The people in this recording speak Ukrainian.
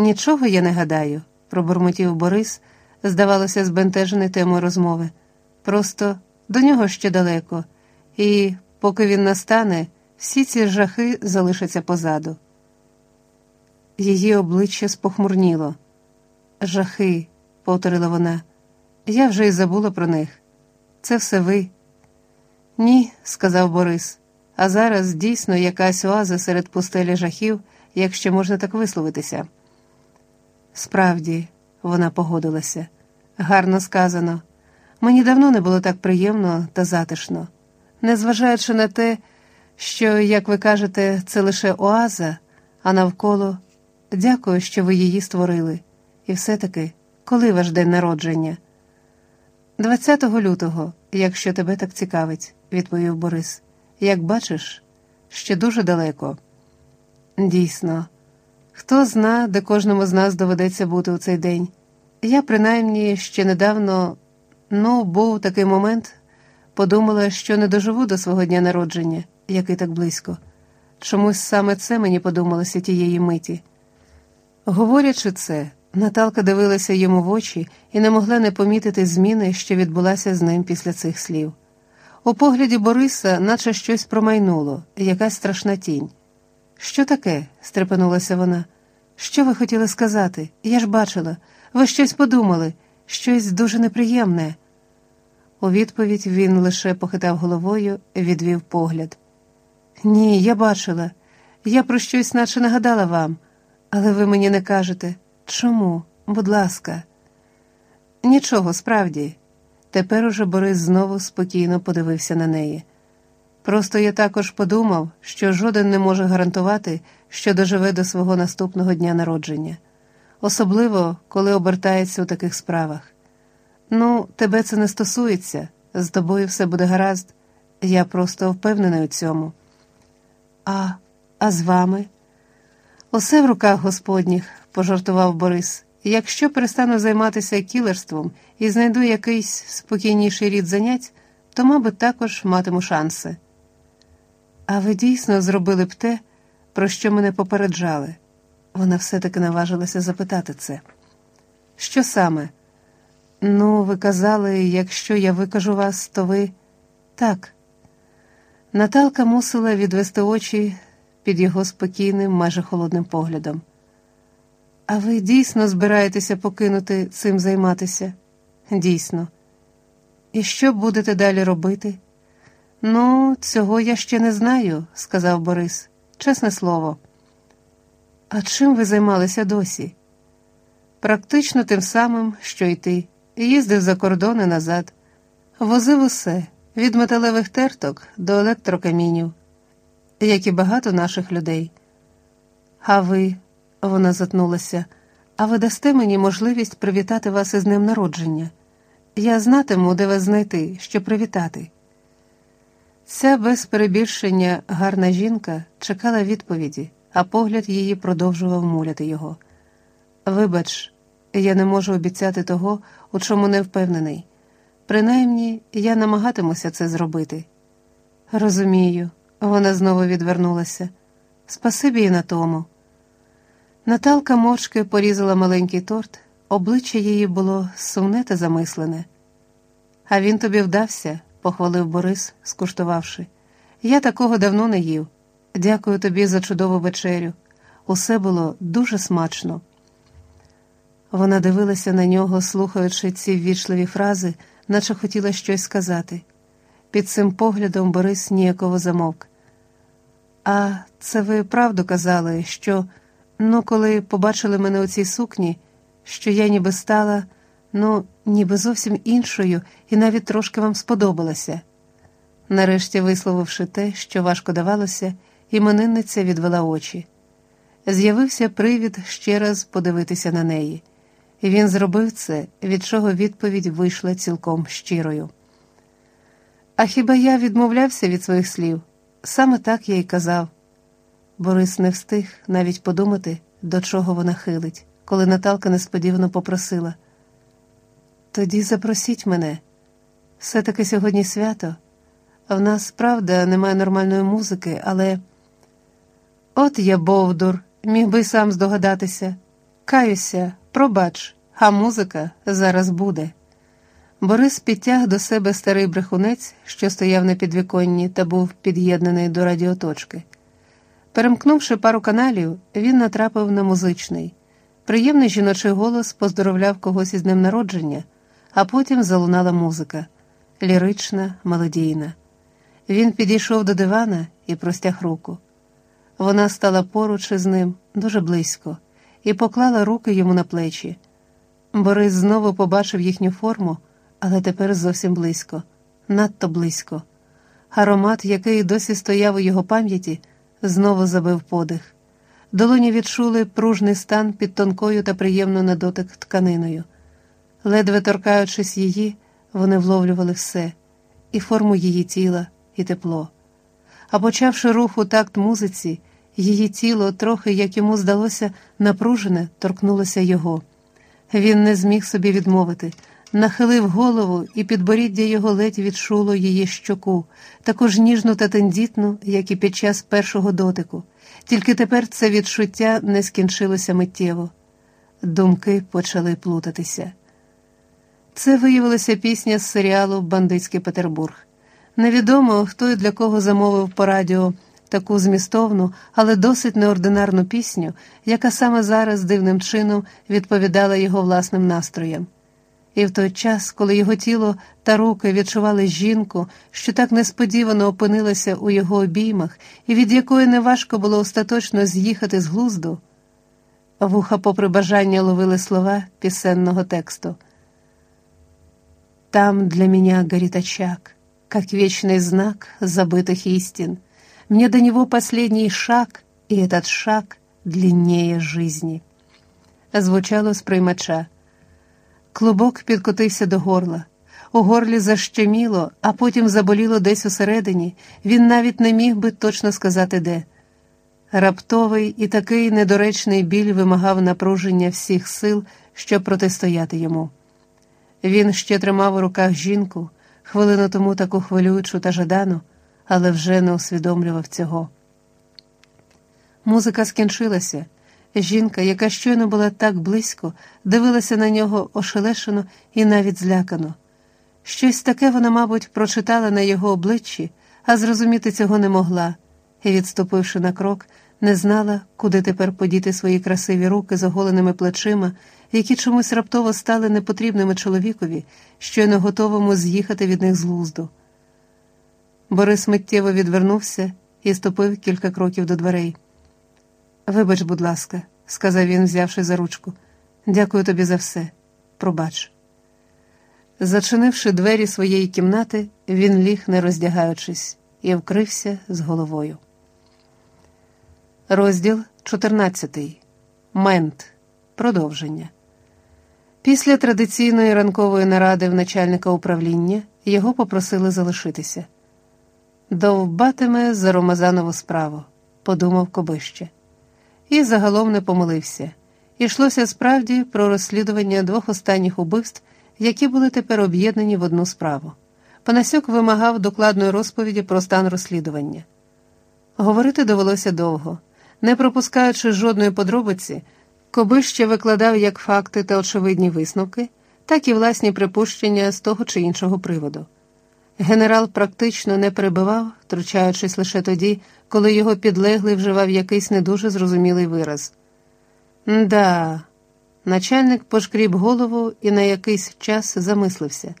Нічого я не гадаю, пробурмотів Борис, здавалося, збентежений темою розмови. Просто до нього ще далеко, і поки він настане, всі ці жахи залишаться позаду. Її обличчя спохмурніло. Жахи, повторила вона, я вже й забула про них. Це все ви. Ні, сказав Борис, а зараз дійсно якась оаза серед пустелі жахів, якщо можна так висловитися. Справді, вона погодилася, гарно сказано. Мені давно не було так приємно та затишно, незважаючи на те, що, як ви кажете, це лише оаза, а навколо дякую, що ви її створили. І все-таки, коли ваш день народження? 20 лютого, якщо тебе так цікавить, відповів Борис. Як бачиш, ще дуже далеко. Дійсно, хто зна, де кожному з нас доведеться бути у цей день. Я, принаймні, ще недавно, ну, був такий момент, подумала, що не доживу до свого дня народження, який так близько. Чомусь саме це мені подумалося тієї миті. Говорячи це, Наталка дивилася йому в очі і не могла не помітити зміни, що відбулася з ним після цих слів. У погляді Бориса, наче щось промайнуло, якась страшна тінь. Що таке? стрепенулася вона. Що ви хотіли сказати? Я ж бачила, ви щось подумали, щось дуже неприємне. У відповідь він лише похитав головою, відвів погляд. Ні, я бачила. Я про щось наче нагадала вам, але ви мені не кажете. Чому? Будь ласка, нічого, справді. Тепер уже Борис знову спокійно подивився на неї. Просто я також подумав, що жоден не може гарантувати, що доживе до свого наступного дня народження, особливо коли обертається у таких справах. Ну, тебе це не стосується, з тобою все буде гаразд, я просто впевнений у цьому. А, а з вами? Усе в руках Господніх, пожартував Борис. Якщо перестану займатися кілерством і знайду якийсь спокійніший рід занять, то, мабуть, також матиму шанси. А ви дійсно зробили б те, про що мене попереджали. Вона все-таки наважилася запитати це. Що саме? Ну, ви казали, якщо я викажу вас, то ви так. Наталка мусила відвести очі під його спокійним, майже холодним поглядом. А ви дійсно збираєтеся покинути цим займатися? Дійсно. І що будете далі робити? Ну, цього я ще не знаю, сказав Борис. Чесне слово. А чим ви займалися досі? Практично тим самим, що й ти. Їздив за кордон і назад, возив усе від металевих терток до електрокамінів, як і багато наших людей. А ви, вона затнулася, а ви дасте мені можливість привітати вас із днем народження. Я знатиму, де вас знайти, що привітати. Ця без перебільшення гарна жінка чекала відповіді, а погляд її продовжував муляти його. Вибач, я не можу обіцяти того, у чому не впевнений. Принаймні, я намагатимуся це зробити. Розумію, вона знову відвернулася. Спасибі і на тому. Наталка мовчки порізала маленький торт, обличчя її було сумне та замислене. А він тобі вдався, похвалив Борис, скуштувавши. Я такого давно не їв. Дякую тобі за чудову вечерю. Усе було дуже смачно. Вона дивилася на нього, слухаючи ці ввічливі фрази, наче хотіла щось сказати. Під цим поглядом Борис ніяково замовк. А це ви правду казали, що, ну, коли побачили мене у цій сукні, що я ніби стала, ну, ніби зовсім іншою і навіть трошки вам сподобалася. Нарешті, висловивши те, що важко давалося, іменинниця відвела очі. З'явився привід ще раз подивитися на неї. І він зробив це, від чого відповідь вийшла цілком щирою. А хіба я відмовлявся від своїх слів? Саме так я й казав. Борис не встиг навіть подумати, до чого вона хилить, коли Наталка несподівано попросила. Тоді запросіть мене. Все-таки сьогодні свято. В нас, правда, немає нормальної музики, але. От я Бовдур, міг би сам здогадатися. Каюся, пробач, а музика зараз буде. Борис підтяг до себе старий брехунець, що стояв на підвіконні та був під'єднаний до радіоточки. Перемкнувши пару каналів, він натрапив на музичний. Приємний жіночий голос поздоровляв когось із днем народження, а потім залунала музика лірична, мелодійна. Він підійшов до дивана і простяг руку. Вона стала поруч із ним дуже близько і поклала руки йому на плечі. Борис знову побачив їхню форму, але тепер зовсім близько, надто близько. Аромат, який досі стояв у його пам'яті, знову забив подих. Долоні відчули пружний стан під тонкою та приємно на дотик тканиною. Ледве торкаючись її, вони вловлювали все і форму її тіла, і тепло. А почавши рух у такт музиці, її тіло, трохи, як йому здалося, напружене, торкнулося його. Він не зміг собі відмовити, нахилив голову, і підборіддя його ледь відчуло її щоку, таку ж ніжну та тендітну, як і під час першого дотику. Тільки тепер це відчуття не скінчилося миттєво. Думки почали плутатися. Це виявилася пісня з серіалу Бандитський Петербург. Невідомо, хто і для кого замовив по радіо таку змістовну, але досить неординарну пісню, яка саме зараз дивним чином відповідала його власним настроям. І в той час, коли його тіло та руки відчували жінку, що так несподівано опинилася у його обіймах, і від якої неважко було остаточно з'їхати з глузду, вуха, попри бажання, ловили слова пісенного тексту. Там для меня горит очаг, как вечный знак забытых истин. Мне до него последний шаг, и этот шаг длиннее жизни. Звучало з приймача. Клубок підкотився до горла. У горлі защеміло, а потім заболіло десь усередині. Він навіть не міг би точно сказати де. Раптовий і такий недоречний біль вимагав напруження всіх сил, щоб протистояти йому. Він ще тримав у руках жінку, хвилину тому таку хвилюючу та жадану, але вже не усвідомлював цього. Музика скінчилася. Жінка, яка щойно була так близько, дивилася на нього ошелешено і навіть злякано. Щось таке вона, мабуть, прочитала на його обличчі, а зрозуміти цього не могла, і, відступивши на крок, не знала, куди тепер подіти свої красиві руки з оголеними плечима, які чомусь раптово стали непотрібними чоловікові, щойно готовому з'їхати від них з глузду. Борис миттєво відвернувся і ступив кілька кроків до дверей. Вибач, будь ласка, сказав він, взявши за ручку. Дякую тобі за все. Пробач. Зачинивши двері своєї кімнати, він ліг, не роздягаючись, і вкрився з головою. Розділ 14. Мент. Продовження. Після традиційної ранкової наради в начальника управління його попросили залишитися. Довбатиме за Ромазанову справу, подумав Кобище. І загалом не помилився. Ішлося справді про розслідування двох останніх убивств, які були тепер об'єднані в одну справу. Панасюк вимагав докладної розповіді про стан розслідування. Говорити довелося довго. Не пропускаючи жодної подробиці, Кобище викладав як факти та очевидні висновки, так і власні припущення з того чи іншого приводу. Генерал практично не перебивав, втручаючись лише тоді, коли його підлеглий вживав якийсь не дуже зрозумілий вираз. Да, начальник пошкріб голову і на якийсь час замислився.